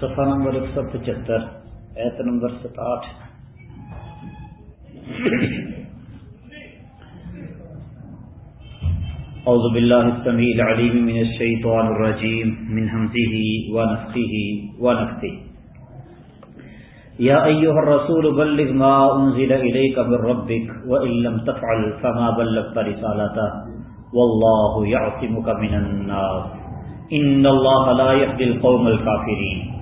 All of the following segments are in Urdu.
صفحہ نمبر ایک سو پچہتر، ایت نمبر ستاٹھ۔ اعوذ باللہ السمیع العلیم من الشیطان الرجیم، من حمزه ونفخه ونفثه یا ایها الرسول بلغ ما انزل اليك من ربك وان لم تفعل فما بلغت رسالته والله يعصمك من الناس ان الله لا يهدي القوم الكافرين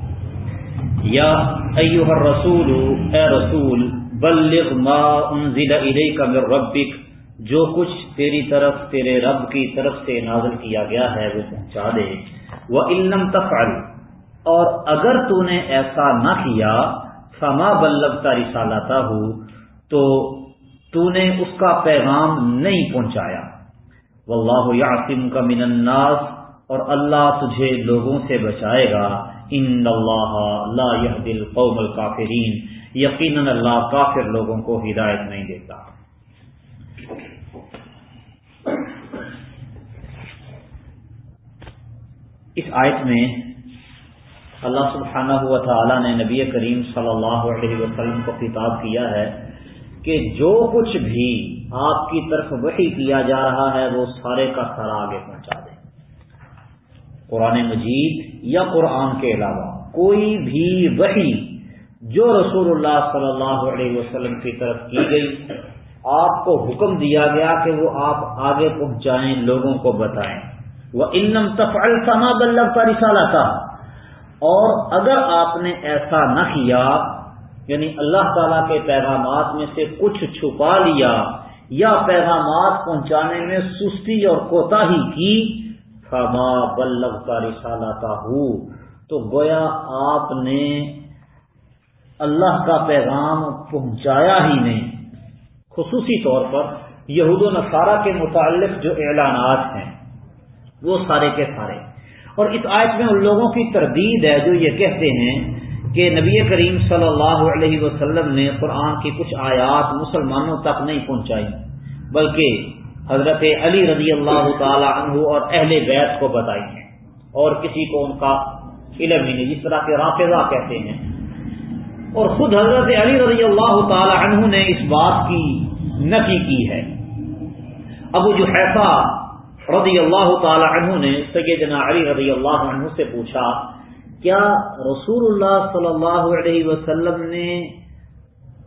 یا ایوہ الرسول، اے رسول، بلغ ما انزل الیک من ربک، جو کچھ تیری طرف، تیرے رب کی طرف سے نازل کیا گیا ہے، وہ پہنچا دے۔ وہ علم تفعل، اور اگر تو نے ایسا نہ کیا، فما بلغتا رسالتا ہو تو تو نے اس کا پیغام نہیں پہنچایا۔ واللہ یعصم کا من الناس، اور اللہ تجھے لوگوں سے بچائے گا۔ ان اللہ لا يهدي القوم الكافرین یقینا اللہ کافر لوگوں کو ہدایت نہیں دیتا۔ اس آیت میں اللہ سبحانہ ہوا تعالی نے نبی کریم صلی اللہ علیہ وسلم کو خطاب کیا ہے کہ جو کچھ بھی آپ کی طرف وحی کیا جا رہا ہے وہ سارے کا سارا آگے پہنچا۔ قرآن مجید یا قرآن کے علاوہ کوئی بھی وحی جو رسول اللہ صلی اللہ علیہ وسلم کی طرف کی گئی، آپ کو حکم دیا گیا کہ وہ آپ آگے پہنچائیں لوگوں کو بتائیں۔ وہ انم تفعل سما بلب کا رسالہ تھا اور اگر آپ نے ایسا نہ کیا یعنی اللہ تعالی کے پیغامات میں سے کچھ چھپا لیا یا پیغامات پہنچانے میں سستی اور کوتاہی کی فما بلغ کا رسالہ تو گویا آپ نے اللہ کا پیغام پہنچایا ہی نہیں۔ خصوصی طور پر یہود و نصارہ کے متعلق جو اعلانات ہیں، وہ سارے کے سارے۔ اور اس آیت میں ان لوگوں کی تردید ہے جو یہ کہتے ہیں کہ نبی کریم صلی اللہ علیہ وسلم نے قرآن کی کچھ آیات مسلمانوں تک نہیں پہنچائی، بلکہ حضرت علی رضی اللہ تعالی عنہ اور اہل بیت کو بتائی ہیں اور کسی کو ان کا علم ہی نہیں، جس طرح کے رافضہ کہتے ہیں۔ اور خود حضرت علی رضی اللہ تعالی عنہ نے اس بات کی نفی کی ہے۔ ابو جو حیفا رضی اللہ تعالی عنہ نے سیدنا علی رضی اللہ عنہ سے پوچھا، کیا رسول اللہ صلی اللہ علیہ وسلم نے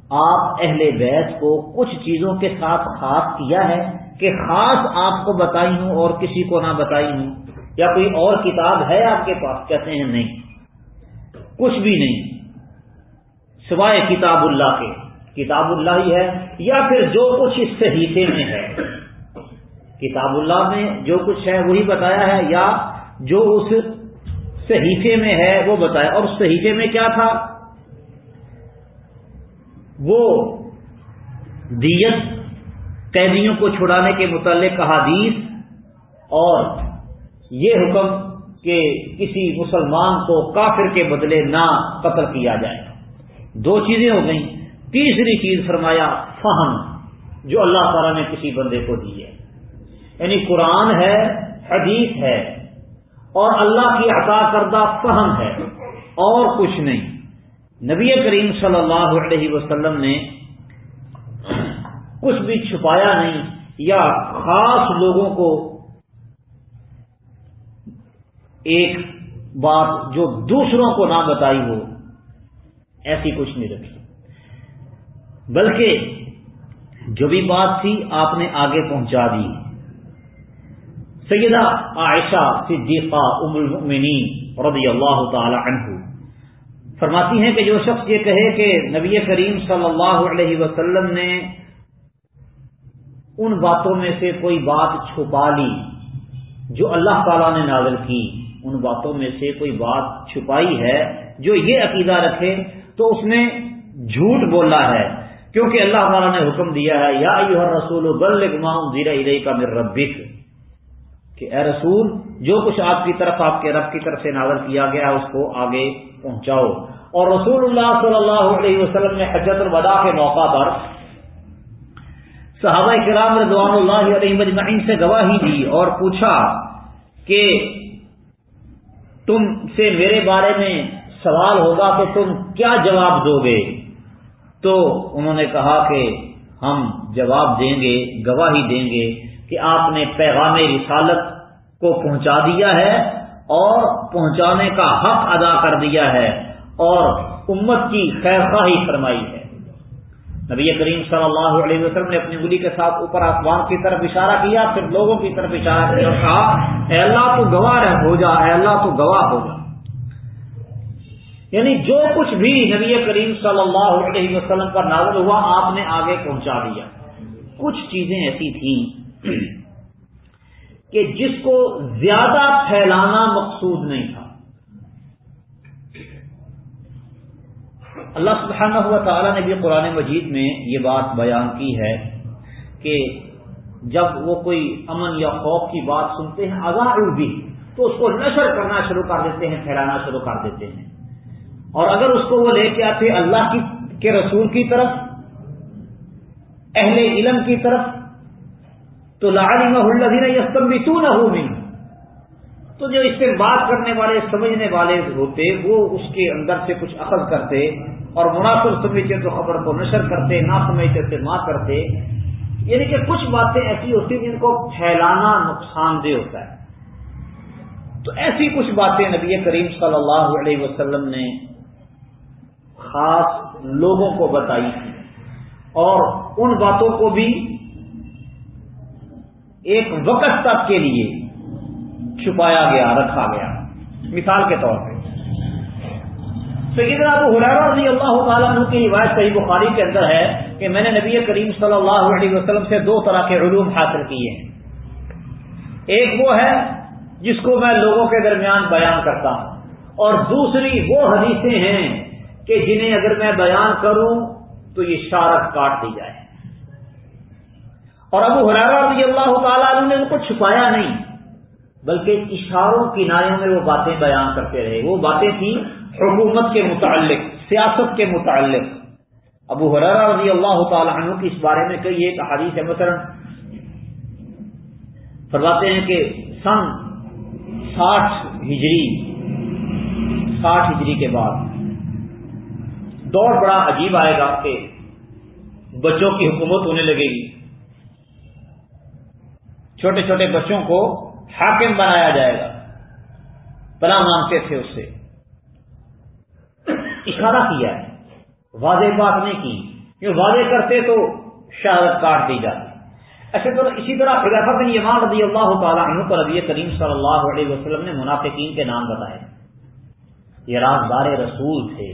آپ اہل بیت کو کچھ چیزوں کے ساتھ خاص کیا ہے؟ کہ خاص آپ کو بتائی ہوں اور کسی کو نہ بتائی ہوں، یا کوئی اور کتاب ہے آپ کے پاس؟ کہتے ہیں نہیں۔ کچھ بھی نہیں۔ سوائے کتاب اللہ کے۔ کتاب اللہ ہی ہے، یا پھر جو کچھ اس صحیفے میں ہے۔ کتاب اللہ میں جو کچھ ہے وہی بتایا ہے، یا جو اس صحیفے میں ہے وہ بتایا۔ اور اس صحیفے میں کیا تھا؟ وہ دیت قیدیوں کو چھڑانے کے متعلق احادیث اور یہ حکم کہ کسی مسلمان کو کافر کے بدلے نہ قتل کیا جائے۔ دو چیزیں ہو گئیں۔ تیسری چیز فرمایا فہم، جو اللہ تعالیٰ نے کسی بندے کو دی ہے۔ یعنی قرآن ہے، حدیث ہے، اور اللہ کی عطا کردہ فہم ہے، اور کچھ نہیں۔ نبی کریم صلی اللہ علیہ وسلم نے کچھ بھی چھپایا نہیں یا خاص لوگوں کو ایک بات جو دوسروں کو نہ بتائی ہو، ایسی کچھ نہیں رکھی۔ بلکہ جو بھی بات تھی آپ نے آگے پہنچا دی۔ سیدہ عائشہ صدیقہ ام المؤمنین رضی اللہ تعالی عنہ فرماتی ہیں کہ جو شخص یہ کہے کہ نبی کریم صلی اللہ علیہ وسلم نے ان باتوں میں سے کوئی بات چھپا لی جو اللہ تعالیٰ نے نازل کی، ان باتوں میں سے کوئی بات چھپائی ہے جو یہ عقیدہ رکھے تو اس نے جھوٹ بولا ہے۔ کیونکہ اللہ تعالیٰ نے حکم دیا ہے، یا رسول ادئی کا میر ربک۔ کہ اے رسول، جو کچھ آپ کی طرف، آپ کے رب کی طرف سے نازل کیا گیا اس کو آگے پہنچاؤ۔ اور رسول اللہ صلی اللہ علیہ وسلم نے حجت الوداع کے موقع پر صحابہ کرام رضوان اللہ علیہ مجمعین سے گواہی دی اور پوچھا کہ تم سے میرے بارے میں سوال ہوگا کہ تم کیا جواب دو گے؟ تو انہوں نے کہا کہ ہم جواب دیں گے، گواہی دیں گے کہ آپ نے پیغام رسالت کو پہنچا دیا ہے اور پہنچانے کا حق ادا کر دیا ہے اور امت کی خیر خواہی فرمائی ہے۔ نبی کریم صلی اللہ علیہ وسلم نے اپنی گلی کے ساتھ اوپر آسمان کی طرف اشارہ کیا، پھر لوگوں کی طرف اشارہ کیا کہا، اے اللہ تو گواہ رہ، ہو جا، اے اللہ تو گواہ ہو جا۔ یعنی جو کچھ بھی نبی کریم صلی اللہ علیہ وسلم پر نازل ہوا، آپ نے آگے پہنچا دیا۔ کچھ چیزیں ایسی تھیں کہ جس کو زیادہ پھیلانا مقصود نہیں تھا۔ اللہ سبحانہ ہوا تعالیٰ نے بھی قرآن مجید میں یہ بات بیان کی ہے کہ جب وہ کوئی امن یا خوف کی بات سنتے ہیں آگاہ بھی، تو اس کو نشر کرنا شروع کر دیتے ہیں، پھیلانا شروع کر دیتے ہیں۔ اور اگر اس کو وہ لے کے آتے اللہ کی، کے رسول کی طرف، اہل علم کی طرف، تو لاڑی میں ہلدین یستم بھی تو جو اس سے بات کرنے والے، سمجھنے والے ہوتے، وہ اس کے اندر سے کچھ عقل کرتے اور مناسب سمجھتے تو خبر کو نشر کرتے، نہ سمجھتے سے نہ کرتے۔ یعنی کہ کچھ باتیں ایسی ہوتی جن کو پھیلانا نقصان دہ ہوتا ہے۔ تو ایسی کچھ باتیں نبی کریم صلی اللہ علیہ وسلم نے خاص لوگوں کو بتائی تھی۔ اور ان باتوں کو بھی ایک وقت تک کے لیے چھپایا گیا، رکھا گیا۔ مثال کے طور پہ۔ سیدنا ابو حرارہ رضی اللہ تعالیٰ عنہ کی روایت صحیح بخاری کے اندر ہے کہ میں نے نبی کریم صلی اللہ علیہ وسلم سے دو طرح کے علوم حاصل کیے ہیں۔ ایک وہ ہے جس کو میں لوگوں کے درمیان بیان کرتا ہوں۔ اور دوسری وہ حدیثیں ہیں کہ جنہیں اگر میں بیان کروں تو یہ شارت کاٹ دی جائے۔ اور ابو حرارہ رضی اللہ تعالیٰ عنہ نے ان کو چھپایا نہیں۔ بلکہ اشاروں کناروں میں وہ باتیں بیان کرتے رہے۔ وہ باتیں تھیں حکومت کے متعلق، سیاست کے متعلق۔ ابو حرارہ رضی اللہ تعالیٰ عنہ کی اس بارے میں کئی ایک حدیث ہے مثلا فرماتے ہیں کہ سن ساٹھ ہجری ساٹھ ہجری کے بعد دور بڑا عجیب آئے گا کہ بچوں کی حکومت ہونے لگے گی۔ چھوٹے چھوٹے بچوں کو حاکم بنایا جائے گا۔ بنا مانگتے تھے اس سے۔ اشارہ کیا ہے؟ واضح بات نہیں کی۔ کہ واضح کرتے تو شہادت کاٹ دی جاتی۔ اچھا تو اسی طرح خلافت بن یمان رضی اللہ تعالیٰ عنہ کو نبی کریم صلی اللہ علیہ وسلم نے منافقین کے نام بتائے۔ یہ رازدار رسول تھے۔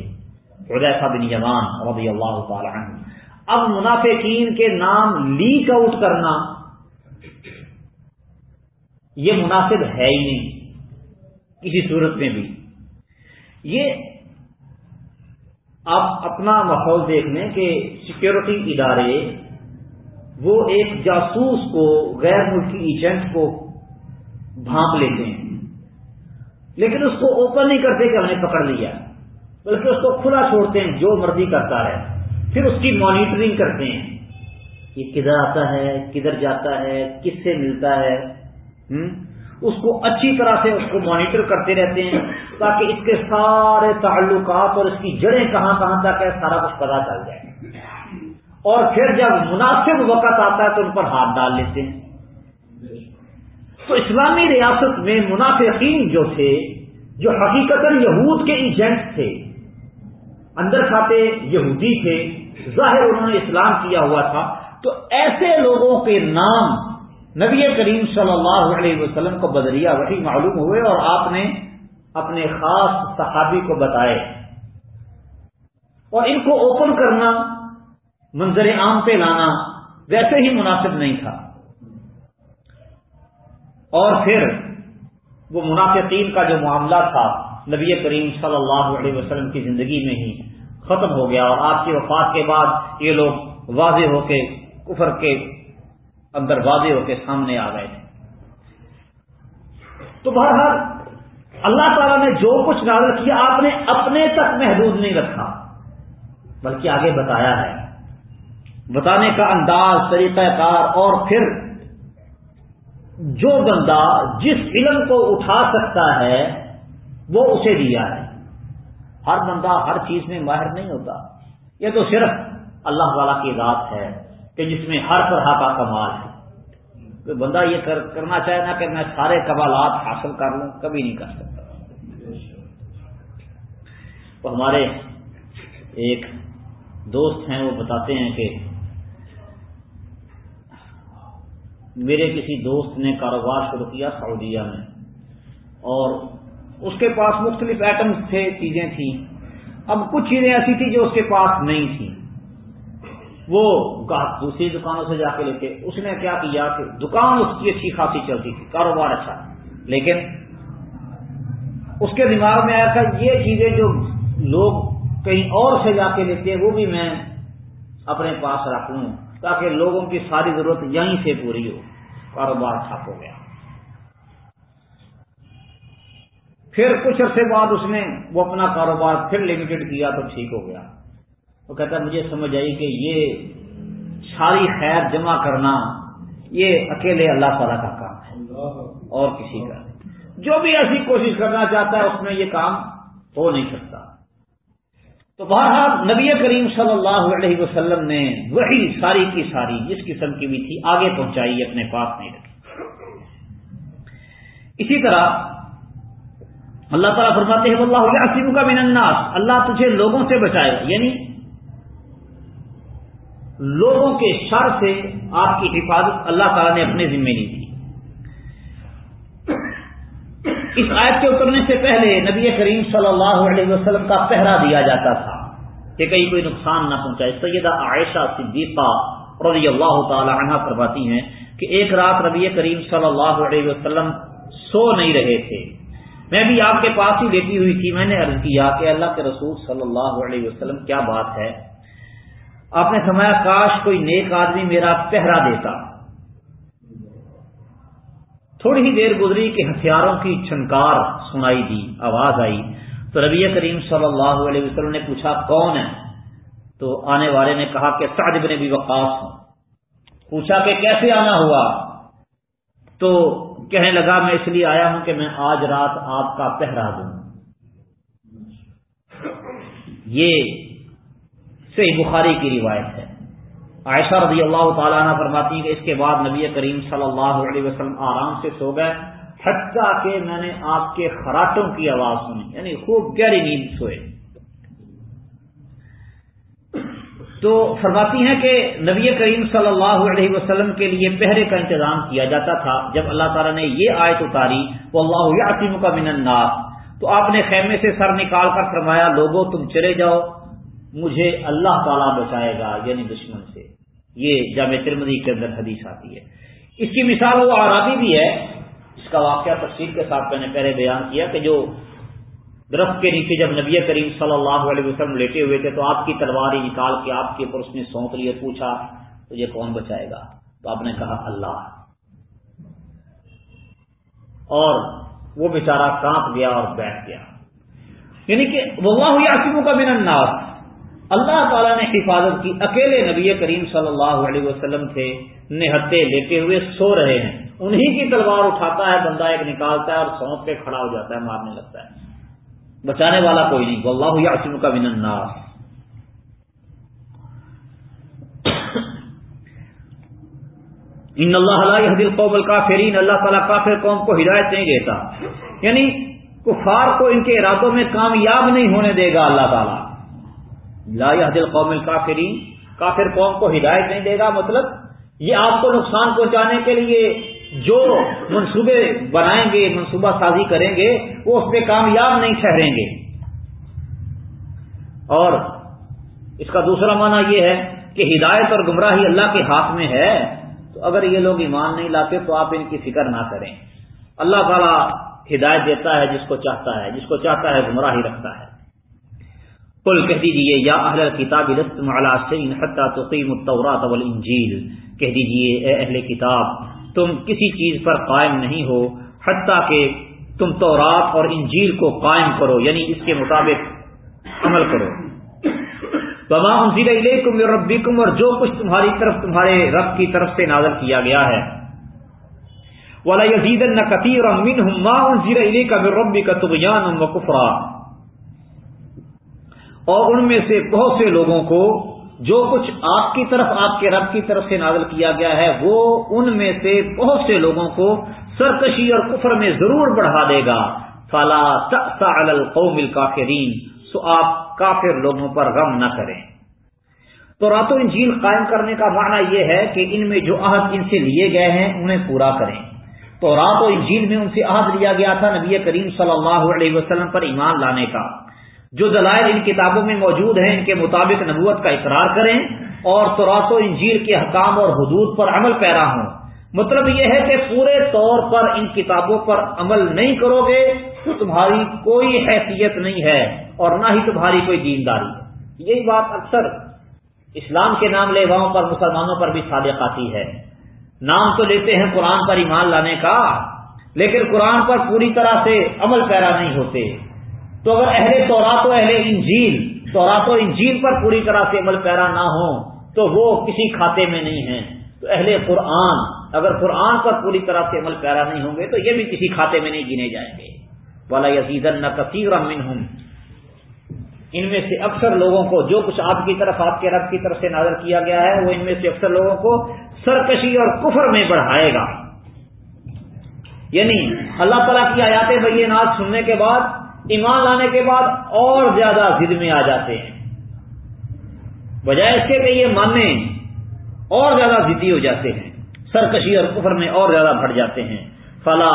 حلیفہ بن یمان رضی اللہ تعالیٰ عنہ۔ اب منافقین کے نام لیک آؤٹ کرنا یہ مناسب ہے ہی نہیں کسی صورت میں بھی۔ یہ آپ اپنا ماحول دیکھ لیں کہ سیکورٹی ادارے وہ ایک جاسوس کو، غیر ملکی ایجنٹ کو بھانپ لیتے ہیں۔ لیکن اس کو اوپن نہیں کرتے کہ ہم نے پکڑ لیا۔ بلکہ اس کو کھلا چھوڑتے ہیں، جو مرضی کرتا ہے پھر اس کی مانیٹرنگ کرتے ہیں۔ یہ کدھر آتا ہے، کدھر جاتا ہے، کس سے ملتا ہے؟ اس کو اچھی طرح سے اس کو مانیٹر کرتے رہتے ہیں تاکہ اس کے سارے تعلقات اور اس کی جڑیں کہاں کہاں تک ہے، سارا کچھ پتا چل جائے۔ اور پھر جب مناسب وقت آتا ہے تو ان پر ہاتھ ڈال لیتے ہیں۔ تو اسلامی ریاست میں منافقین جو تھے، جو حقیقت یہود کے ایجنٹ تھے، اندر کھاتے یہودی تھے، ظاہر انہوں نے اسلام کیا ہوا تھا، تو ایسے لوگوں کے نام نبی کریم صلی اللہ علیہ وسلم کو بدریہ وہی معلوم ہوئے اور آپ نے اپنے خاص صحابی کو بتائے۔ اور ان کو اوپن کرنا، منظر عام پہ لانا ویسے ہی مناسب نہیں تھا۔ اور پھر وہ منافقین کا جو معاملہ تھا، نبی کریم صلی اللہ علیہ وسلم کی زندگی میں ہی ختم ہو گیا اور آپ کی وفات کے بعد یہ لوگ واضح ہو کے، کفر کے اندر واضح ہو کے سامنے آ گئے تھے۔ تو بہرحال اللہ تعالیٰ نے جو کچھ نازل کیا، آپ نے اپنے تک محدود نہیں رکھا، بلکہ آگے بتایا ہے۔ بتانے کا انداز، طریقہ کار اور پھر جو بندہ جس علم کو اٹھا سکتا ہے، وہ اسے دیا ہے۔ ہر بندہ ہر چیز میں ماہر نہیں ہوتا۔ یہ تو صرف اللہ تعالیٰ کی ذات ہے کہ جس میں ہر طرح کا کمال ہے۔ کوئی بندہ یہ کرنا چاہے نا کہ میں سارے کمالات حاصل کر لوں، کبھی نہیں کر سکتا۔ تو ہمارے ایک دوست ہیں، وہ بتاتے ہیں کہ میرے کسی دوست نے کاروبار شروع کیا سعودیہ میں، اور اس کے پاس مختلف آئٹمس تھے، چیزیں تھیں۔ اب کچھ چیزیں ایسی تھیں جو اس کے پاس نہیں تھیں۔ وہ دوسری دکانوں سے جا کے لیتے اس نے کیا کیا کہ دکان اس کی اچھی خاصی چلتی تھی، کاروبار اچھا۔ لیکن اس کے دماغ میں آیا تھا، یہ چیزیں جو لوگ کہیں اور سے جا کے لیتے وہ بھی میں اپنے پاس رکھ لوں تاکہ لوگوں کی ساری ضرورت یہیں سے پوری ہو۔ کاروبار ٹھپ ہو گیا۔ پھر کچھ عرصے بعد اس نے وہ اپنا کاروبار پھر لمیٹڈ کیا تو ٹھیک ہو گیا۔ وہ کہتا مجھے سمجھ آئی کہ یہ ساری خیر جمع کرنا یہ اکیلے اللہ تعالی کا کام ہے۔ اور کسی کا۔ جو بھی ایسی کوشش کرنا چاہتا ہے، اس میں یہ کام ہو نہیں سکتا۔ تو بہرحال نبی کریم صلی اللہ علیہ وسلم نے وہی ساری کی ساری، جس قسم کی بھی تھی، آگے پہنچائی، اپنے پاس نہیں رکھی۔ اسی طرح اللہ تعالیٰ فرماتے ہیں اللہ کا من الناس۔ اللہ تجھے لوگوں سے بچائے گا یعنی لوگوں کے شر سے آپ کی حفاظت اللہ تعالیٰ نے اپنے ذمے لی تھی اس آیت کے اترنے سے پہلے نبی کریم صلی اللہ علیہ وسلم کا پہرا دیا جاتا تھا کہ کہیں کوئی نقصان نہ پہنچائے۔ سیدہ عائشہ صدیقہ رضی اللہ تعالی عنہ فرماتی ہیں کہ ایک رات نبی کریم صلی اللہ علیہ وسلم سو نہیں رہے تھے۔ میں بھی آپ کے پاس ہی لیٹی ہوئی تھی۔ میں نے عرض کیا کہ اللہ کے رسول صلی اللہ علیہ وسلم، کیا بات ہے؟ آپ نے سمایا کاش کوئی نیک آدمی میرا پہرا دیتا۔ تھوڑی ہی دیر گزری کہ ہتھیاروں کی چھنکار سنائی دی، آواز آئی۔ تو ربی کریم صلی اللہ علیہ وسلم نے پوچھا، کون ہے؟ تو آنے والے نے کہا کہ سعد بن بھی وقاص۔ ہوں پوچھا کہ کیسے آنا ہوا؟ تو کہنے لگا، میں اس لیے آیا ہوں کہ میں آج رات آپ کا پہرا دوں۔ یہ صحیح بخاری کی روایت ہے۔ عائشہ رضی اللہ تعالیٰ عنہ فرماتی ہیں کہ اس کے بعد نبی کریم صلی اللہ علیہ وسلم آرام سے سو گئے، حتیٰ کہ میں نے آپ کے خراٹوں کی آواز سنی یعنی خوب گہری نیند سوئے۔ تو فرماتی ہیں کہ نبی کریم صلی اللہ علیہ وسلم کے لیے پہرے کا انتظام کیا جاتا تھا۔ جب اللہ تعالیٰ نے یہ آیت اتاری وہ اللہ عظیم کا من تو آپ نے خیمے سے سر نکال کر فرمایا لوگوں تم چلے جاؤ مجھے اللہ تعالیٰ بچائے گا یعنی دشمن سے۔ یہ جامع ترمدی کے اندر حدیث آتی ہے۔ اس کی مثال وہ آرابی بھی ہے۔ اس کا واقعہ تفصیل کے ساتھ میں نے پہلے بیان کیا کہ جو درخت کے نیچے جب نبی کریم صلی اللہ علیہ وسلم لیٹے ہوئے تھے تو آپ کی تلوار ہی نکال کے آپ کے اوپر اس نے سونپ لیے پوچھا، تو یہ کون بچائے گا؟ تو آپ نے کہا، اللہ۔ اور وہ بیچارہ کانپ گیا اور بیٹھ گیا۔ یعنی کہ وہ آسموں کا بنا الناس اللہ تعالیٰ نے حفاظت کی۔ اکیلے نبی کریم صلی اللہ علیہ وسلم تھے، نہتے لیتے ہوئے سو رہے ہیں۔ انہی کی تلوار اٹھاتا ہے، بندہ ایک نکالتا ہے اور سونپ کے کھڑا ہو جاتا ہے، مارنے لگتا ہے۔ بچانے والا کوئی نہیں۔ وہ اللہ یاسم کا بن الناس ان اللہ علیہ حدیل قوبل کافرین اللہ تعالیٰ کافر قوم کو ہدایت نہیں دیتا۔ یعنی کفار کو ان کے ارادوں میں کامیاب نہیں ہونے دے گا اللہ تعالیٰ۔ لا دل قوم الکافرین، کافر قوم کو ہدایت نہیں دے گا مطلب یہ آپ کو نقصان پہنچانے کے لیے جو منصوبے بنائیں گے، منصوبہ سازی کریں گے، وہ اس پہ کامیاب نہیں ٹھہریں گے۔ اور اس کا دوسرا معنی یہ ہے کہ ہدایت اور گمراہی اللہ کے ہاتھ میں ہے، تو اگر یہ لوگ ایمان نہیں لاتے تو آپ ان کی فکر نہ کریں۔ اللہ تعالیٰ ہدایت دیتا ہے جس کو چاہتا ہے، جس کو چاہتا ہے گمراہی رکھتا ہے۔ کل کہہ دیجیے یا اہل کتاب تقیم التورات والانجیل۔ کہہ دیجیے اے اہل کتاب، تم کسی چیز پر قائم نہیں ہو، حتیٰ کہ تم تورات اور انجیل کو قائم کرو یعنی اس کے مطابق عمل کرو۔ بما انزل الیکم من ربکم اور جو کچھ تمہاری طرف، تمہارے رب کی طرف سے نازل کیا گیا ہے۔ ولا یزیدن کثیرا منهم، ما انزل الیک من ربک طغیانا وکفرا اور ان میں سے بہت سے لوگوں کو جو کچھ آپ کی طرف، آپ کے رب کی طرف سے نازل کیا گیا ہے، وہ ان میں سے بہت سے لوگوں کو سرکشی اور کفر میں ضرور بڑھا دے گا۔ فلا القوم الکافرین سو آپ کافر لوگوں پر غم نہ کریں۔ تو رات و انجیل قائم کرنے کا معنی یہ ہے کہ ان میں جو عہد ان سے لیے گئے ہیں، انہیں پورا کریں۔ تو رات و انجیل میں ان سے عہد لیا گیا تھا نبی کریم صلی اللہ علیہ وسلم پر ایمان لانے کا۔ جو دلائل ان کتابوں میں موجود ہیں، ان کے مطابق نبوت کا اقرار کریں اور تورات و انجیل کے حکام اور حدود پر عمل پیرا ہوں۔ مطلب یہ ہے کہ پورے طور پر ان کتابوں پر عمل نہیں کرو گے تو تمہاری کوئی حیثیت نہیں ہے اور نہ ہی تمہاری کوئی دینداری۔ یہی بات اکثر اسلام کے نام لیواؤں پر مسلمانوں پر بھی صادق آتی ہے۔ نام تو لیتے ہیں قرآن پر ایمان لانے کا، لیکن قرآن پر پوری طرح سے عمل پیرا نہیں ہوتے۔ تو اگر اہل تورات و اہل انجیل تورات و انجیل پر پوری طرح سے عمل پیرا نہ ہو تو وہ کسی کھاتے میں نہیں ہیں۔ تو اہل قرآن، اگر قرآن پر پوری طرح سے عمل پیرا نہیں ہوں گے، تو یہ بھی کسی کھاتے میں نہیں گنے جائیں گے۔ والا یزید نہ کثیر ہوں ان میں سے اکثر لوگوں کو جو کچھ آپ کی طرف، آپ کے رب کی طرف سے نازر کیا گیا ہے، وہ ان میں سے اکثر لوگوں کو سرکشی اور کفر میں بڑھائے گا۔ یعنی اللہ تعالیٰ کی آیات بینات سننے کے بعد ایمان لانے کے بعد اور زیادہ ضد میں آ جاتے ہیں۔ بجائے اس کے کہ یہ ماننے اور زیادہ ضدی ہو جاتے ہیں، سرکشی اور کفر میں اور زیادہ بڑھ جاتے ہیں۔ فلا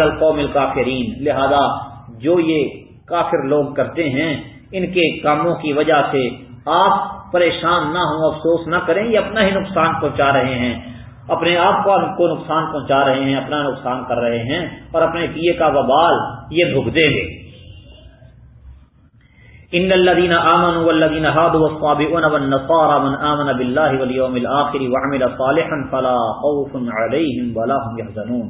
القوم الکافرین لہذا جو یہ کافر لوگ کرتے ہیں، ان کے کاموں کی وجہ سے آپ پریشان نہ ہوں، افسوس نہ کریں، یہ اپنا ہی نقصان پہنچا رہے ہیں۔ اپنے آپ کو نقصان پہنچا رہے ہیں، اپنا نقصان کر رہے ہیں اور اپنے کیے کا وبال یہ بھگ دیں گے ان الذين امنوا والذين هادوا والصابئون والنصارى من امن بالله واليوم الاخر وعمل صالحا فلا خوف عليهم ولا هم يحزنون.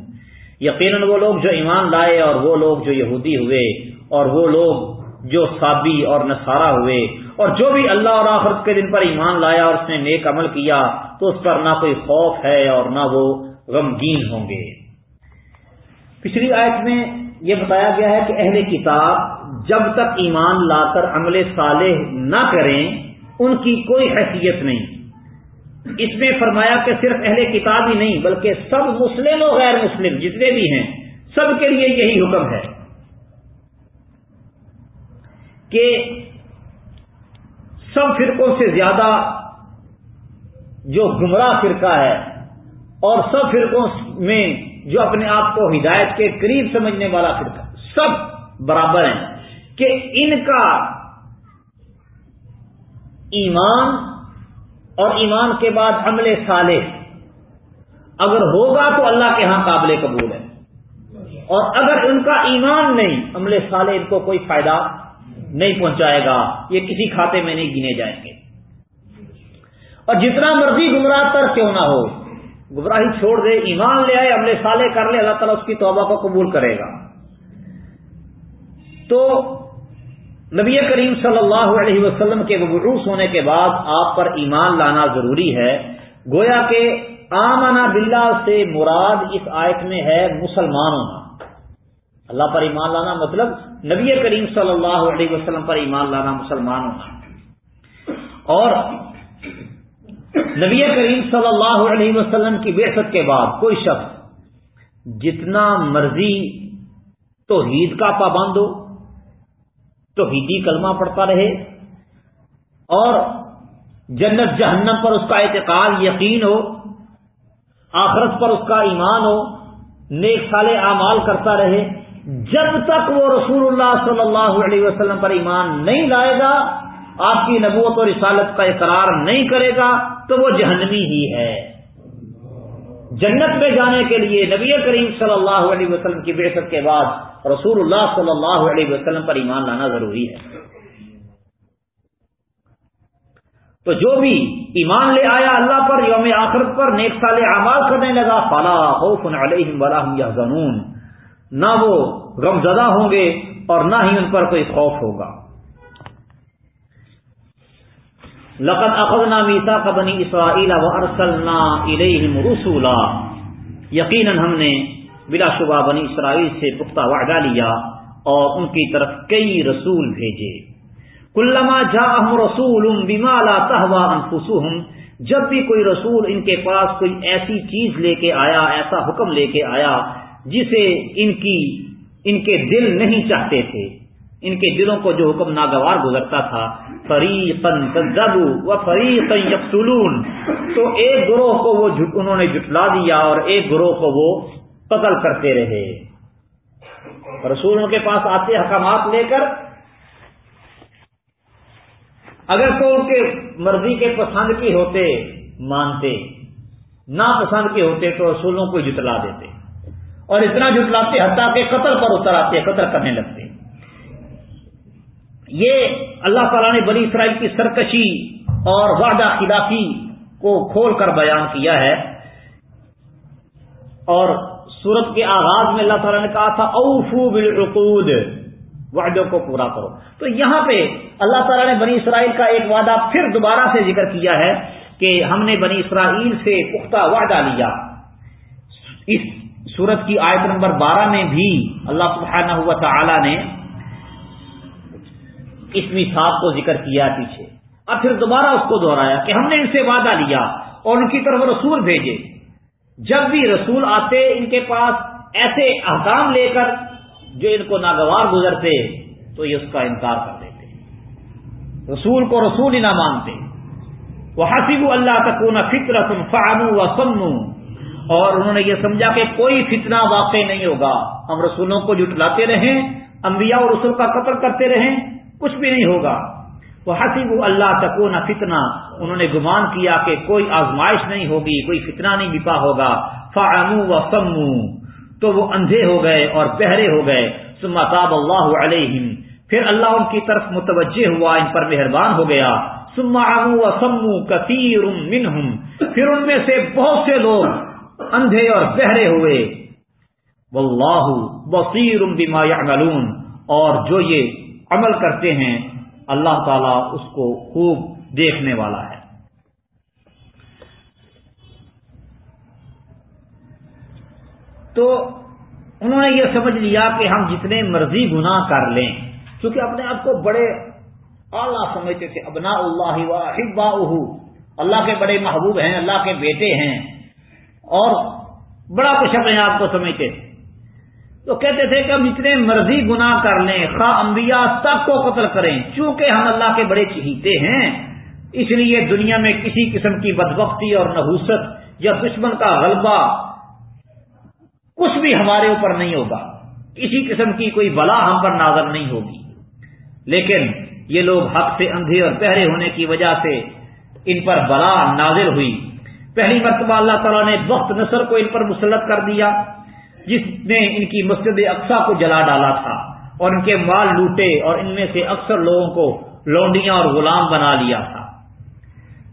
یقینا وہ لوگ جو ایمان لائے اور وہ لوگ جو یہودی ہوئے اور وہ لوگ جو صابی اور نصارہ ہوئے اور جو بھی اللہ اور آخرت کے دن پر ایمان لایا اور اس نے نیک عمل کیا تو اس پر نہ کوئی خوف ہے اور نہ وہ غمگین ہوں گے۔ پچھلی آیت میں یہ بتایا گیا ہے کہ اہل کتاب جب تک ایمان لا کر عمل صالح نہ کریں، ان کی کوئی حیثیت نہیں۔ اس میں فرمایا کہ صرف اہل کتاب ہی نہیں، بلکہ سب مسلم و غیر مسلم جتنے بھی ہیں، سب کے لیے یہی حکم ہے کہ سب فرقوں سے زیادہ جو گمراہ فرقہ ہے اور سب فرقوں میں جو اپنے آپ کو ہدایت کے قریب سمجھنے والا فرقہ، سب برابر ہیں۔ کہ ان کا ایمان اور ایمان کے بعد عمل صالح اگر ہوگا تو اللہ کے ہاں قابل قبول ہے۔ اور اگر ان کا ایمان نہیں، عمل صالح ان کو کوئی فائدہ نہیں پہنچائے گا، یہ کسی کھاتے میں نہیں گنے جائیں گے۔ اور جتنا مرضی گمراہ تر کیوں نہ ہو، گمراہی چھوڑ دے، ایمان لے آئے، عمل صالح کر لے، اللہ تعالیٰ اس کی توبہ کو قبول کرے گا۔ تو نبی کریم صلی اللہ علیہ وسلم کے مبروس ہونے کے بعد آپ پر ایمان لانا ضروری ہے۔ گویا کہ آمنا بلّہ سے مراد اس آیت میں ہے مسلمان ہونا اللہ پر ایمان لانا مطلب نبی کریم صلی اللہ علیہ وسلم پر ایمان لانا مسلمان ہونا اور نبی کریم صلی اللہ علیہ وسلم کی بے کے بعد کوئی شخص جتنا مرضی تو عید کا پابند ہو تو ہندی کلمہ پڑتا رہے اور جنت جہنم پر اس کا اعتقاد یقین ہو، آخرت پر اس کا ایمان ہو، نیک سال اعمال کرتا رہے، جب تک وہ رسول اللہ صلی اللہ علیہ وسلم پر ایمان نہیں لائے گا، آپ کی نبوت اور رسالت کا اقرار نہیں کرے گا، تو وہ جہنمی ہی ہے۔ جنت میں جانے کے لیے نبی کریم صلی اللہ علیہ وسلم کی بے کے بعد رسول اللہ صلی اللہ علیہ وسلم پر ایمان لانا ضروری ہے۔ تو جو بھی ایمان لے آیا اللہ پر، یوم آخرت پر، نیک سال اعمال کرنے لگا، فلا خوف علیہم ولا یا جنون نہ وہ غم زدہ ہوں گے اور نہ ہی ان پر کوئی خوف ہوگا۔ لقد اخذنا میسا بنی اسرائیل و ارسلنا الیہم رسولا. یقیناً ہم نے بلا شبہ بنی اسرائیل سے پختہ وعدہ لیا اور ان کی طرف کئی رسول بھیجے. کلما جا رسول بیما لا تہوا انفسهم جب بھی کوئی رسول ان کے پاس کوئی ایسی چیز لے کے آیا، ایسا حکم لے کے آیا جسے ان کی، ان کے دل نہیں چاہتے تھے ان کے دلوں کو جو حکم ناگوار گزرتا تھا فریقن و فریق یقتلون۔ تو ایک گروہ کو وہ انہوں نے جٹلا دیا اور ایک گروہ کو وہ قتل کرتے رہے۔ رسولوں کے پاس آتے حکامات لے کر، اگر تو ان کے مرضی کے پسند کی ہوتے، مانتے نہ پسند کے ہوتے تو رسولوں کو جتلا دیتے۔ اور اتنا جٹلاتے حتیٰ کہ قتل پر اتر آتے، قتل کرنے لگتے۔ یہ اللہ تعالیٰ نے بنی اسرائیل کی سرکشی اور وعدہ خلافی کو کھول کر بیان کیا ہے۔ اور سورت کے آغاز میں اللہ تعالیٰ نے کہا تھا، اوفو بالعقود، وعدوں کو پورا کرو۔ تو یہاں پہ اللہ تعالیٰ نے بنی اسرائیل کا ایک وعدہ پھر دوبارہ سے ذکر کیا ہے کہ ہم نے بنی اسرائیل سے پختہ وعدہ لیا۔ اس سورت کی آیت نمبر بارہ میں بھی اللہ سبحانہ ہوا تعالی نے اس مثال کو ذکر کیا پیچھے اور پھر دوبارہ اس کو دہرایا کہ ہم نے ان سے وعدہ لیا اور ان کی طرف رسول بھیجے۔ جب بھی رسول آتے، ان کے پاس ایسے احکام لے کر جو ان کو ناگوار گزرتے، تو یہ اس کا انکار کر دیتے۔ رسول کو رسول ہی نہ مانتے۔ وہ حسیب اللہ تک فکر فانو و اور انہوں نے یہ سمجھا کہ کوئی فتنہ واقع نہیں ہوگا۔ ہم رسولوں کو جٹلاتے رہیں، انبیاء اور رسول کا قتل کرتے رہیں کچھ بھی نہیں ہوگا۔ وہ حسیب اللہ تکون فتنہ انہوں نے گمان کیا کہ کوئی آزمائش نہیں ہوگی، کوئی فتنہ نہیں بپا ہوگا۔ فعمو و سمو تو وہ اندھے ہو گئے اور بہرے ہو گئے۔ سما تاب اللہ علیہم پھر اللہ ان کی طرف متوجہ ہوا، ان پر مہربان ہو گیا۔ سما امو و سمو کثیر منہم پھر ان میں سے بہت سے لوگ اندھے اور بہرے ہوئے۔ واللہ بصیر بما يعملون۔ اور جو یہ عمل کرتے ہیں، اللہ تعالی اس کو خوب دیکھنے والا ہے۔ تو انہوں نے یہ سمجھ لیا کہ ہم جتنے مرضی گناہ کر لیں، کیونکہ اپنے آپ کو بڑے اعلیٰ سمجھتے تھے ابنا اللہ حبا اللہ کے بڑے محبوب ہیں، اللہ کے بیٹے ہیں۔ اور بڑا کچھ اپنے آپ کو سمجھتے تھے۔ تو کہتے تھے کہ ہم جتنے مرضی گناہ کر لیں، خواہ انبیاء سب کو قتل کریں، چونکہ ہم اللہ کے بڑے چہیتے ہیں، اس لیے دنیا میں کسی قسم کی بدبختی اور نحوست یا دشمن کا غلبہ کچھ بھی ہمارے اوپر نہیں ہوگا۔ کسی قسم کی کوئی بلا ہم پر نازل نہیں ہوگی۔ لیکن یہ لوگ حق سے اندھے اور پہرے ہونے کی وجہ سے ان پر بلا نازل ہوئی۔ پہلی مرتبہ اللہ تعالیٰ نے وقت نصر کو ان پر مسلط کر دیا۔ جس نے ان کی مسجد اقسا کو جلا ڈالا تھا اور ان کے مال لوٹے اور ان میں سے اکثر لوگوں کو لونڈیاں اور غلام بنا لیا تھا۔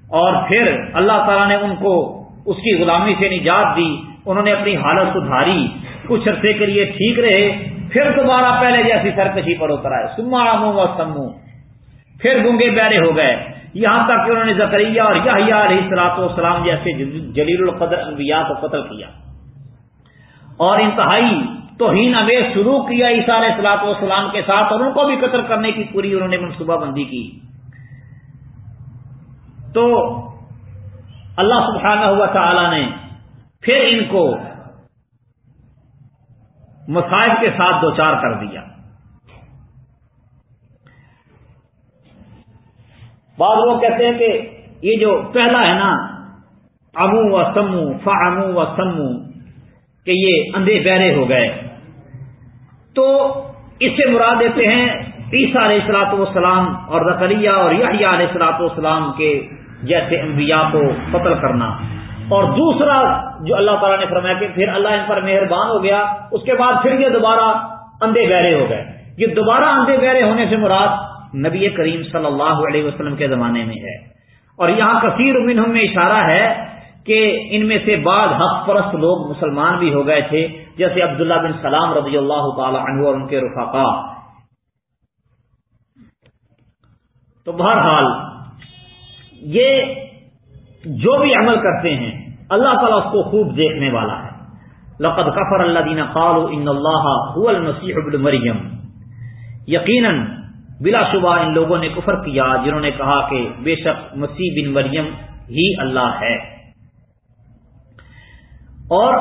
اور پھر اللہ تعالیٰ نے ان کو اس کی غلامی سے نجات دی، انہوں نے اپنی حالت سدھاری، کچھ عرصے کے لیے ٹھیک رہے، پھر دوبارہ پہلے جیسی سرکشی پر اتر آئے۔ سما و سمو۔ پھر گنگے بیرے ہو گئے۔ یہاں تک کہ انہوں نے زکریہ اور یحییٰ علیہ السلاط والسلام جیسے جلیل القدر انبیاء کو قتل کیا۔ اور انتہائی توہین اویز شروع کیا عیسیٰ علیہ السلاط والسلام کے ساتھ اور ان کو بھی قتل کرنے کی پوری انہوں نے منصوبہ بندی کی۔ تو اللہ سبحانہ ہوا تعالی نے پھر ان کو مسائل کے ساتھ دو چار کر دیا۔ بعض لوگ کہتے ہیں کہ یہ جو پہلا ہے نا امو و سمو فا امو و سمو کہ یہ اندھے بہرے ہو گئے۔ تو اس سے مراد دیتے ہیں عیسیٰ علیہ السلاط والسلام اور رقریہ اور یحییٰ علیہ السلاط والسلام کے جیسے انبیاء کو قتل کرنا۔ اور دوسرا جو اللہ تعالیٰ نے فرمایا کہ پھر اللہ ان پر مہربان ہو گیا، اس کے بعد پھر یہ دوبارہ اندھے بہرے ہو گئے۔ یہ دوبارہ اندھے بہرے ہونے سے مراد نبی کریم صلی اللہ علیہ وسلم کے زمانے میں ہے۔ اور یہاں کثیر منہم میں اشارہ ہے کہ ان میں سے بعض حق پرست لوگ مسلمان بھی ہو گئے تھے، جیسے عبداللہ بن سلام رضی اللہ تعالی عنہ اور ان کے رفاقا تو بہرحال، یہ جو بھی عمل کرتے ہیں، اللہ تعالیٰ اس کو خوب دیکھنے والا ہے۔ لقد کفر اللہ دینا قالو ان اللہ المسیح ابن مریم۔ یقیناً، بلا شبہ ان لوگوں نے کفر کیا، جنہوں نے کہا کہ بے شک مسیح بن مریم ہی اللہ ہے۔ اور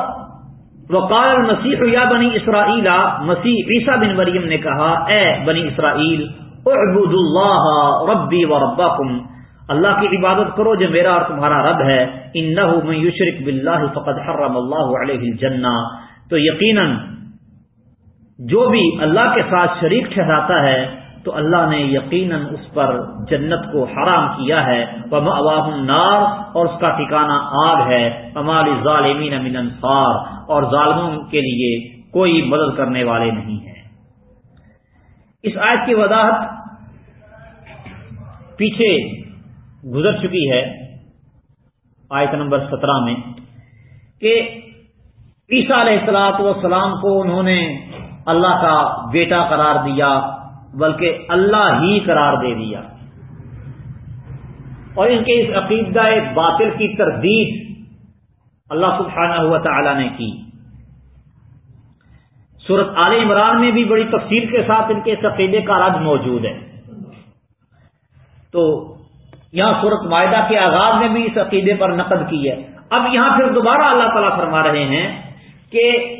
وقال مسیح یا بنی اسرائیل، مسیح عیسیٰ بن مریم نے کہا، اے بنی اسرائیل اعبد اللہ ربی و ربکم۔ اللہ کی عبادت کرو جو میرا اور تمہارا رب ہے۔ ان من یشرک باللہ فقد حرم اللہ علیہ الجنہ۔ تو یقیناً جو بھی اللہ کے ساتھ شریک ٹھہراتا ہے تو اللہ نے یقیناً اس پر جنت کو حرام کیا ہے۔ نار اور اس کا ٹھکانہ آگ ہے۔ امال ظالمین من انصار اور ظالموں کے لیے کوئی مدد کرنے والے نہیں ہیں۔ اس آیت کی وضاحت پیچھے گزر چکی ہے آیت نمبر سترہ میں کہ عیسیٰ علیہ السلاط والسلام کو انہوں نے اللہ کا بیٹا قرار دیا۔ بلکہ اللہ ہی قرار دے دیا۔ اور ان کے اس عقیدہ باطل کی تردید اللہ سبحانہ ہوا تعالی نے کی۔ صورت عال عمران میں بھی بڑی تفصیل کے ساتھ ان کے اس عقیدے کا رد موجود ہے۔ تو یہاں صورت معاہدہ کے آغاز میں بھی اس عقیدے پر نقد کی ہے۔ اب یہاں پھر دوبارہ اللہ تعالیٰ فرما رہے ہیں کہ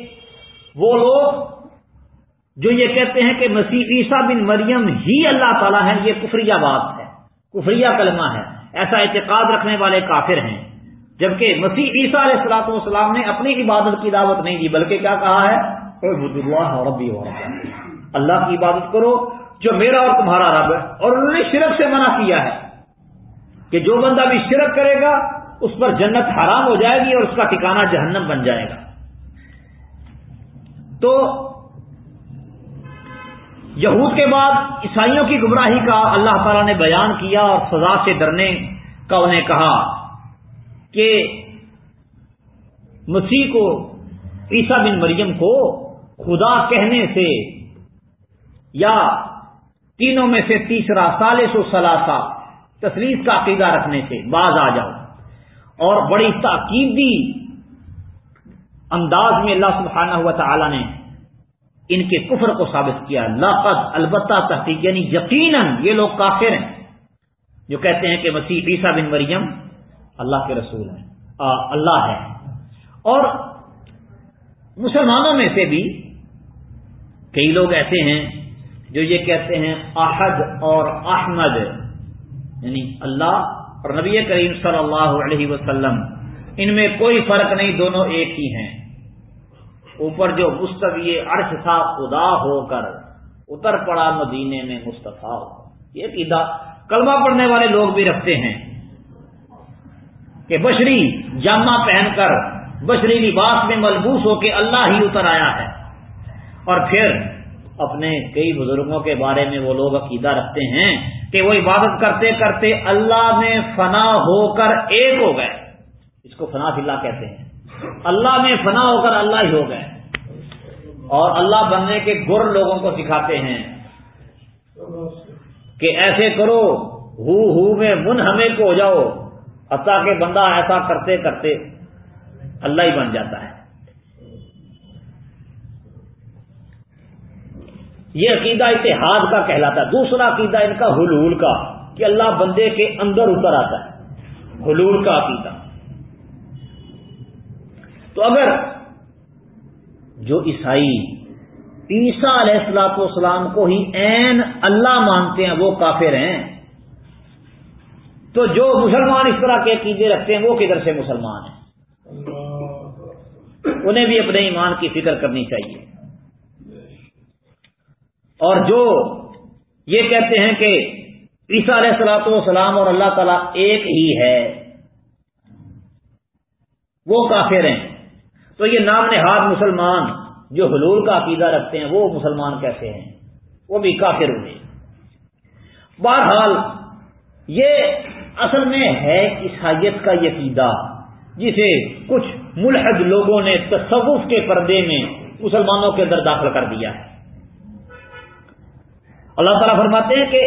وہ لوگ جو یہ کہتے ہیں کہ مسیح عیسیٰ بن مریم ہی اللہ تعالیٰ ہے یہ کفریہ بات ہے۔ کفریہ کلمہ ہے۔ ایسا اعتقاد رکھنے والے کافر ہیں۔ جبکہ مسیح عیسیٰ علیہ السلاط والسلام نے اپنی عبادت کی دعوت نہیں دی، بلکہ کیا کہا ہے؟ ربی اللہ کی عبادت کرو جو میرا اور تمہارا رب ہے۔ اور انہوں نے شرک سے منع کیا ہے کہ جو بندہ بھی شرک کرے گا، اس پر جنت حرام ہو جائے گی اور اس کا ٹھکانہ جہنم بن جائے گا۔ تو یہود کے بعد عیسائیوں کی گمراہی کا اللہ تعالی نے بیان کیا اور سزا سے ڈرنے کا انہیں کہا کہ مسیح کو عیسیٰ بن مریم کو خدا کہنے سے یا تینوں میں سے تیسرا سالس و سلاسا تصویر کا عقیدہ رکھنے سے باز آ جاؤ۔ اور بڑی تاکیدی انداز میں اللہ سبحانہ ہوا تعالی نے ان کے کفر کو ثابت کیا. لاقت البتہ تحقیق یعنی یقیناً یہ لوگ کافر ہیں، جو کہتے ہیں کہ مسیح عیسیٰ بن مریم اللہ کے رسول ہیں اللہ ہے۔ اور مسلمانوں میں سے بھی کئی لوگ ایسے ہیں جو یہ کہتے ہیں احد اور احمد یعنی اللہ اور نبی کریم صلی اللہ علیہ وسلم۔ ان میں کوئی فرق نہیں، دونوں ایک ہی ہیں۔ اوپر جو مستوی عرش تھا، خدا ہو کر اتر پڑا مدینے میں مستفیٰ ہو۔ یہ قیدا کلمہ پڑھنے والے لوگ بھی رکھتے ہیں کہ بشری جامع پہن کر بشری لباس میں ملبوس ہو کے اللہ ہی اتر آیا ہے۔ اور پھر اپنے کئی بزرگوں کے بارے میں وہ لوگ عقیدہ رکھتے ہیں کہ وہ عبادت کرتے کرتے اللہ میں فنا ہو کر ایک ہو گئے۔ اس کو فنا فلّہ کہتے ہیں۔ اللہ میں فنا ہو کر اللہ ہی ہو گئے۔ اور اللہ بننے کے گر لوگوں کو سکھاتے ہیں کہ ایسے کرو، ہو ہو میں من ہمیں کو ہو جاؤ۔ حتیٰ کہ بندہ ایسا کرتے کرتے اللہ ہی بن جاتا ہے۔ یہ عقیدہ اتحاد کا کہلاتا ہے۔ دوسرا عقیدہ ان کا حلول کا، کہ اللہ بندے کے اندر اتر آتا ہے۔ حلول کا عقیدہ۔ تو اگر جو عیسائی عیسیٰ علیہ السلاط والسلام کو ہی این اللہ مانتے ہیں وہ کافر ہیں۔ تو جو مسلمان اس طرح کے عقیدے رکھتے ہیں وہ کدھر سے مسلمان ہیں؟ انہیں بھی اپنے ایمان کی فکر کرنی چاہیے۔ اور جو یہ کہتے ہیں کہ عیسیٰ علیہ السلاۃ والسلام اور اللہ تعالیٰ ایک ہی ہے وہ کافر ہیں۔ تو یہ نام نہاد مسلمان جو حلول کا عقیدہ رکھتے ہیں، وہ مسلمان کیسے ہیں؟ وہ بھی کافر ہوئے بہرحال، یہ اصل میں ہے عیسائیت کا یہ عقیدہ، جسے کچھ ملحد لوگوں نے تصوف کے پردے میں مسلمانوں کے اندر داخل کر دیا ہے۔ اللہ تعالیٰ فرماتے ہیں کہ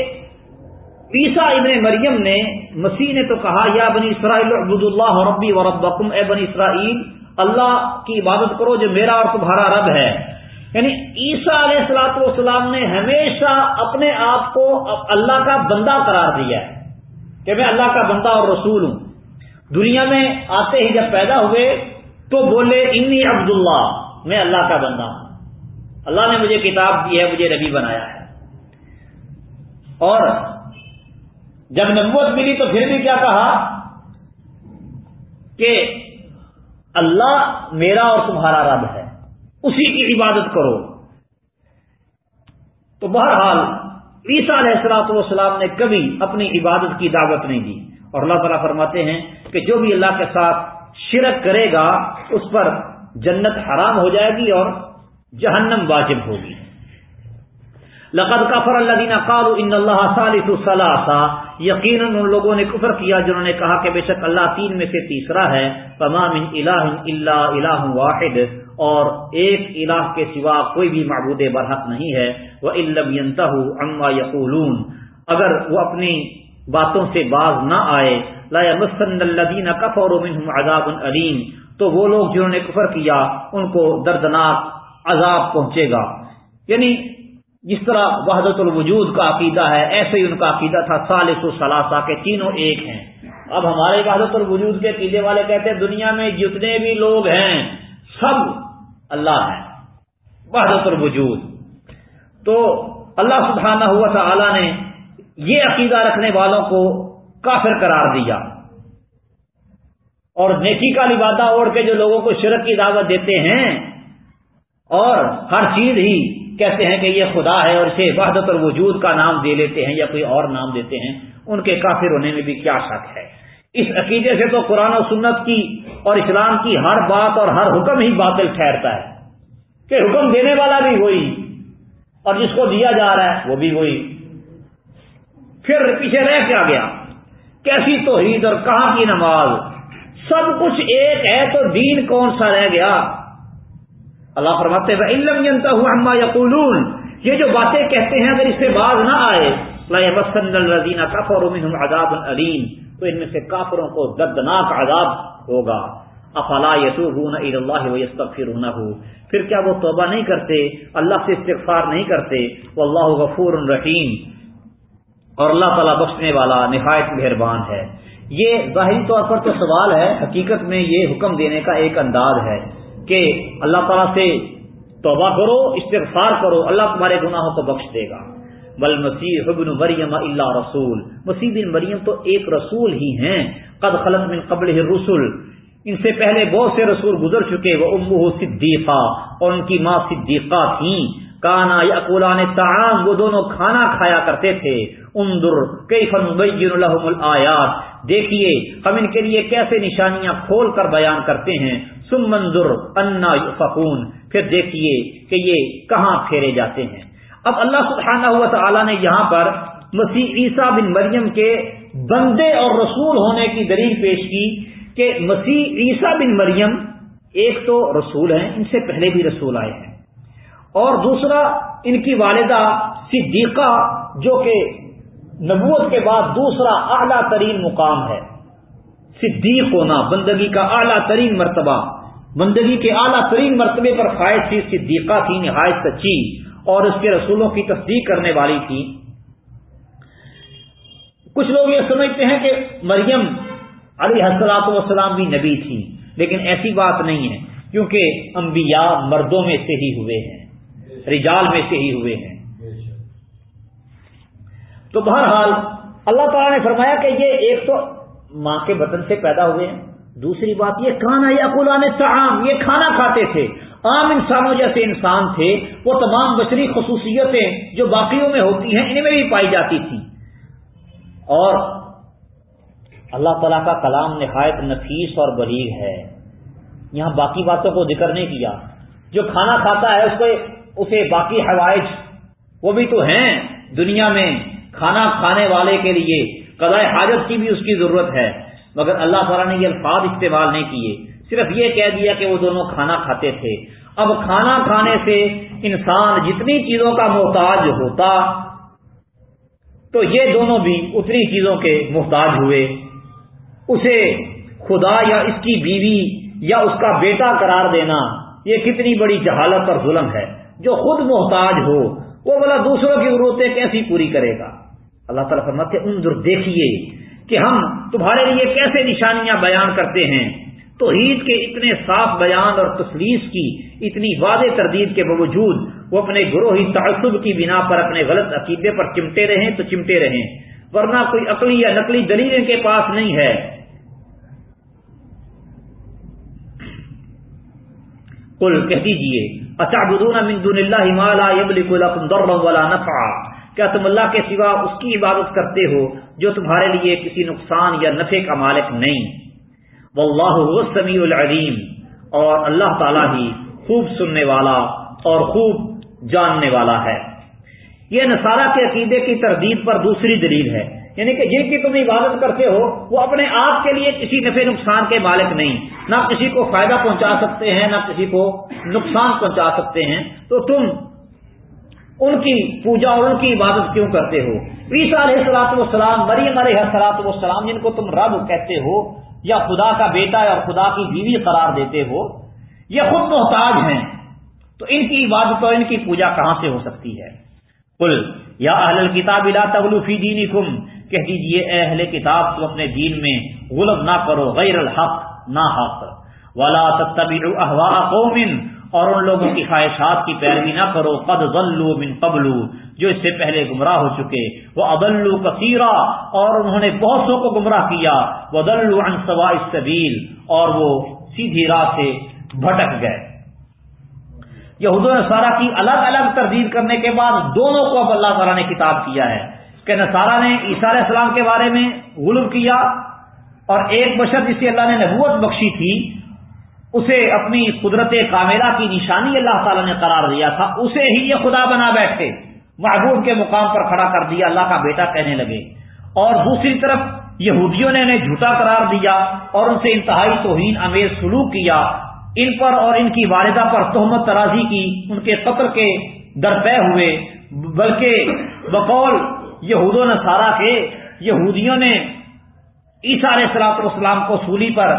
عیسا ابن مریم نے، مسیح نے تو کہا، یا بنی اسرائیل عبد اللہ ربی و ربکم، اے بنی اسرائیل اللہ کی عبادت کرو جو میرا اور تمہارا رب ہے۔ یعنی عیسیٰ علیہ السلاط والسلام نے ہمیشہ اپنے آپ کو اللہ کا بندہ قرار دیا ہے کہ میں اللہ کا بندہ اور رسول ہوں۔ دنیا میں آتے ہی جب پیدا ہوئے تو بولے، انی عبداللہ، میں اللہ کا بندہ ہوں۔ اللہ نے مجھے کتاب دی ہے، مجھے نبی بنایا ہے۔ اور جب نبوت ملی تو پھر بھی کیا کہا کہ اللہ میرا اور تمہارا رب ہے۔ اسی کی عبادت کرو۔ تو بہرحال عیسیٰ علیہ السلاط والسلام نے کبھی اپنی عبادت کی دعوت نہیں دی۔ اور اللہ تعالیٰ فرماتے ہیں کہ جو بھی اللہ کے ساتھ شرک کرے گا، اس پر جنت حرام ہو جائے گی اور جہنم واجب ہوگی۔ لقد کفر اللہ دینا قالو ان اللہ صالح صلاح یقیناً ان لوگوں نے کفر کیا جنہوں نے کہا کہ بے شک اللہ تین میں سے تیسرا ہے تمام الہ الا الہ واحد، اور ایک الہ کے سوا کوئی بھی معبود برحق نہیں ہے وہ علم اما یقولون اگر وہ اپنی باتوں سے باز نہ آئے، لا مسن الدین کفر عذاب علیم تو وہ لوگ جنہوں نے کفر کیا، ان کو دردناک عذاب پہنچے گا۔ یعنی جس طرح وحدت الوجود کا عقیدہ ہے، ایسے ہی ان کا عقیدہ تھا سالس و سلاسا کے تینوں ایک ہیں۔ اب ہمارے وحدت الوجود کے عقیدے والے کہتے ہیں، دنیا میں جتنے بھی لوگ ہیں، سب اللہ ہے وحدت الوجود۔ تو اللہ سبحانہ ہوا تھا نے یہ عقیدہ رکھنے والوں کو کافر قرار دیا۔ اور نیکی کا لبادہ اوڑھ کے جو لوگوں کو شرک کی دعوت دیتے ہیں، اور ہر چیز ہی کہتے ہیں کہ یہ خدا ہے اور اسے وحدت اور وجود کا نام دے لیتے ہیں یا کوئی اور نام دیتے ہیں، ان کے کافر ہونے میں بھی کیا شک ہے۔ اس عقیدے سے تو قرآن و سنت کی اور اسلام کی ہر بات اور ہر حکم ہی باطل ٹھہرتا ہے۔ کہ حکم دینے والا بھی وہی اور جس کو دیا جا رہا ہے وہ بھی وہی۔ پھر پیچھے رہ کیا گیا؟ کیسی توحید اور کہاں کی نماز؟ سب کچھ ایک ہے تو دین کون سا رہ گیا؟ اللہ فرماتے ہیں علم جنتا ہوں اما یقولون یہ جو باتیں کہتے ہیں اگر اس سے باز نہ آئے الرزین کفر عذاب علیم تو ان میں سے کافروں کو دردناک عذاب ہوگا۔ افلا یتوبون الی اللہ ویستغفرونہ پھر کیا وہ توبہ نہیں کرتے؟ اللہ سے استغفار نہیں کرتے؟ وہ اللہ غفور الرحیم اور اللہ تعالیٰ بخشنے والا نہایت مہربان ہے۔ یہ ظاہری طور پر تو سوال ہے، حقیقت میں یہ حکم دینے کا ایک انداز ہے۔ کہ اللہ تعالیٰ سے توبہ کرو، استغفار کرو، اللہ تمہارے گناہوں کو بخش دے گا۔ بل مسیح ابن مریم اللہ رسول۔ مسیح بن مریم تو ایک رسول ہی ہیں۔ قد خلط من قبل رسول ان سے پہلے بہت سے رسول گزر چکے۔ وہ امو صدیقہ اور ان کی ماں صدیقہ تھیں۔ کانا یا اکولان تعام وہ دونوں کھانا کھایا کرتے تھے۔ اندر کئی فن الحم الآیات۔ دیکھیے، ہم ان کے لیے کیسے نشانیاں کھول کر بیان کرتے ہیں۔ سم منظر انا فکون پھر دیکھیے کہ یہ کہاں پھیرے جاتے ہیں۔ اب اللہ سبحانہ ہوا تعالیٰ نے یہاں پر مسیح عیسیٰ بن مریم کے بندے اور رسول ہونے کی دلیل پیش کی کہ مسیح عیسیٰ بن مریم ایک تو رسول ہیں، ان سے پہلے بھی رسول آئے ہیں۔ اور دوسرا، ان کی والدہ صدیقہ، جو کہ نبوت کے بعد دوسرا اعلیٰ ترین مقام ہے۔ صدیق ہونا بندگی کا اعلیٰ ترین مرتبہ۔ بندگی کے اعلیٰ ترین مرتبے پر فائد تھی صدیقہ تھی نہایت سچی اور اس کے رسولوں کی تصدیق کرنے والی تھی۔ کچھ لوگ یہ سمجھتے ہیں کہ مریم علی حسلاط وسلام بھی نبی تھی لیکن ایسی بات نہیں ہے، کیونکہ انبیاء مردوں میں سے ہی ہوئے ہیں، رجال میں سے ہی ہوئے ہیں۔ تو بہرحال اللہ تعالیٰ نے فرمایا کہ یہ ایک تو ماں کے بطن سے پیدا ہوئے ہیں۔ دوسری بات یہ کھانا یا قلعہ تعام یہ کھانا کھاتے تھے۔ عام انسانوں جیسے انسان تھے، وہ تمام بشری خصوصیتیں جو باقیوں میں ہوتی ہیں ان میں بھی پائی جاتی تھی اور اللہ تعالیٰ کا کلام نہایت نفیس اور بلیغ ہے۔ یہاں باقی باتوں کو ذکر نہیں کیا۔ جو کھانا کھاتا ہے، اس کو اسے باقی حوائج، وہ بھی تو ہیں دنیا میں کھانا کھانے والے کے لیے۔ قضاء حاجت کی بھی اس کی ضرورت ہے، مگر اللہ تعالیٰ نے یہ الفاظ استعمال نہیں کیے۔ صرف یہ کہہ دیا کہ وہ دونوں کھانا کھاتے تھے۔ اب کھانا کھانے سے انسان جتنی چیزوں کا محتاج ہوتا، تو یہ دونوں بھی اتنی چیزوں کے محتاج ہوئے۔ اسے خدا یا اس کی بیوی یا اس کا بیٹا قرار دینا، یہ کتنی بڑی جہالت اور ظلم ہے۔ جو خود محتاج ہو، وہ بولا دوسروں کی ضرورتیں کیسی پوری کرے گا؟ اللہ تعالیٰ فرماتے انظر دیکھیے کہ ہم تمہارے لیے کیسے نشانیاں بیان کرتے ہیں۔ تو عید کے اتنے صاف بیان اور تفلیس کی اتنی واضح تردید کے باوجود وہ اپنے گروہی تعصب کی بنا پر اپنے غلط عقیدے پر چمٹے رہیں تو چمٹے رہیں۔ ورنہ کوئی عقلی یا نقلی دلیل ان کے پاس نہیں ہے۔ کل کہہ دیجیے اچھا بدون دون اللہ مالا ولا نفع کیا تم اللہ کے سوا اس کی عبادت کرتے ہو جو تمہارے لیے کسی نقصان یا نفع کا مالک نہیں؟ واللہ هو السمیع العلیم۔ اور اللہ تعالی ہی خوب سننے والا اور خوب جاننے والا ہے۔ یہ نصارہ کے عقیدے کی تردید پر دوسری دلیل ہے۔ یعنی کہ جن کی تم عبادت کرتے ہو، وہ اپنے آپ کے لیے کسی نفع نقصان کے مالک نہیں۔ نہ کسی کو فائدہ پہنچا سکتے ہیں، نہ کسی کو نقصان پہنچا سکتے ہیں۔ تو تم ان کی پوجا اور ان کی عبادت کیوں کرتے ہو؟ عیسیٰ علیہ سلاط وسلام مریم علیہ سلاط وسلام جن کو تم رب کہتے ہو یا خدا کا بیٹا اور خدا کی بیوی قرار دیتے ہو، یہ خود محتاج ہیں۔ تو ان کی عبادت اور ان کی پوجا کہاں سے ہو سکتی ہے؟ کل یا اہل کتاب الا تغلو فی دینکم، کہہ دیجیے، اے اہل کتاب تو اپنے دین میں غلب نہ کرو، غیر الحق نہ حق ولا تتبعوا اهواء قوم اور ان لوگوں کی خواہشات کی پیروی نہ کرو، قد ضلوا من قبل، جو اس سے پہلے گمراہ ہو چکے۔ وہ ابلو کثیرہ اور انہوں نے بہت سو کو گمراہ کیا۔ وہ عن سوا السبیل اور وہ سیدھی راہ سے بھٹک گئے۔ یہود نصارہ کی الگ الگ تردید کرنے کے بعد دونوں کو اب اللہ تعالیٰ نے کتاب کیا ہے کہ نصارہ نے عیسیٰ علیہ السلام کے بارے میں غلب کیا اور ایک بشر جسے اللہ نے نبوت بخشی تھی اسے اپنی قدرت کاملہ کی نشانی اللہ تعالیٰ نے قرار دیا تھا، اسے ہی یہ خدا بنا بیٹھے۔ محبوب کے مقام پر کھڑا کر دیا، اللہ کا بیٹا کہنے لگے۔ اور دوسری طرف یہودیوں نے انہیں جھوٹا قرار دیا اور ان سے انتہائی توہین امیز سلوک کیا۔ ان پر اور ان کی والدہ پر تہمت ترازی کی، ان کے قتل کے درپے ہوئے۔ بلکہ بقول یہود و نصارہ کے یہودیوں نے عیسیٰ علیہ السلاط والسلام کو سولی پر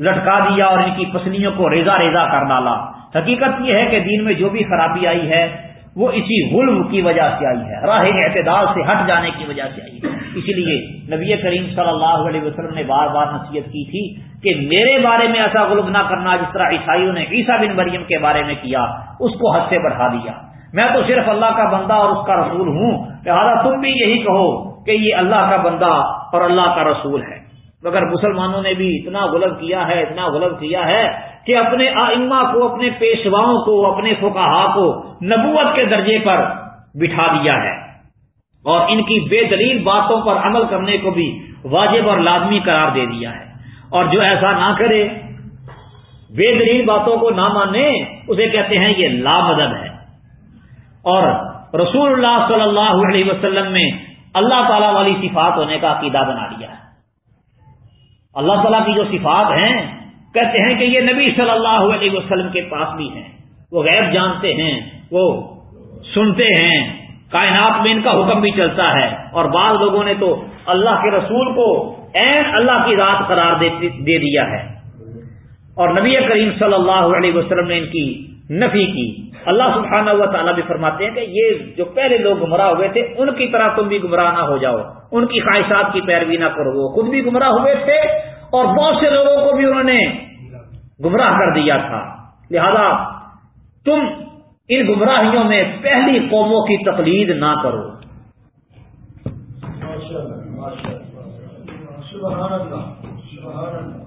لٹکا دیا اور ان کی پسلیوں کو ریزا ریزا کر ڈالا۔ حقیقت یہ ہے کہ دین میں جو بھی خرابی آئی ہے، وہ اسی غلب کی وجہ سے آئی ہے، راہ اعتدال سے ہٹ جانے کی وجہ سے آئی ہے۔ اسی لیے نبی کریم صلی اللہ علیہ وسلم نے بار بار نصیحت کی تھی کہ میرے بارے میں ایسا غلب نہ کرنا جس طرح عیسائیوں نے عیسیٰ بن مریم کے بارے میں کیا، اس کو حد سے بڑھا دیا۔ میں تو صرف اللہ کا بندہ اور اس کا رسول ہوں، لہٰذا تم بھی یہی کہو کہ یہ اللہ کا بندہ اور اللہ کا رسول ہے۔ مگر مسلمانوں نے بھی اتنا غلط کیا ہے، اتنا غلط کیا ہے کہ اپنے آئمہ کو، اپنے پیشواؤں کو، اپنے فکاہا کو نبوت کے درجے پر بٹھا دیا ہے۔ اور ان کی بے دلیل باتوں پر عمل کرنے کو بھی واجب اور لازمی قرار دے دیا ہے۔ اور جو ایسا نہ کرے، بے دلیل باتوں کو نہ مانے، اسے کہتے ہیں یہ لامدد ہے۔ اور رسول اللہ صلی اللہ علیہ وسلم میں اللہ تعالی والی صفات ہونے کا عقیدہ بنا لیا ہے۔ اللہ تعالیٰ کی جو صفات ہیں، کہتے ہیں کہ یہ نبی صلی اللہ علیہ وسلم کے پاس بھی ہیں۔ وہ غیب جانتے ہیں، وہ سنتے ہیں۔ کائنات میں ان کا حکم بھی چلتا ہے۔ اور بعض لوگوں نے تو اللہ کے رسول کو این اللہ کی رات قرار دے دیا ہے۔ اور نبی کریم صلی اللہ علیہ وسلم نے ان کی نفی کی۔ اللہ سبحانہ ہوا تعالیٰ بھی فرماتے ہیں کہ یہ جو پہلے لوگ گمراہ ہوئے تھے، ان کی طرح تم بھی گمراہ نہ ہو جاؤ۔ ان کی خواہشات کی پیروی نہ کرو۔ وہ خود بھی گمراہ ہوئے تھے اور بہت سے لوگوں کو بھی انہوں نے گمراہ کر دیا تھا۔ لہذا تم ان گمراہیوں میں پہلی قوموں کی تقلید نہ کرو۔ سبحان اللہ سبحان اللہ۔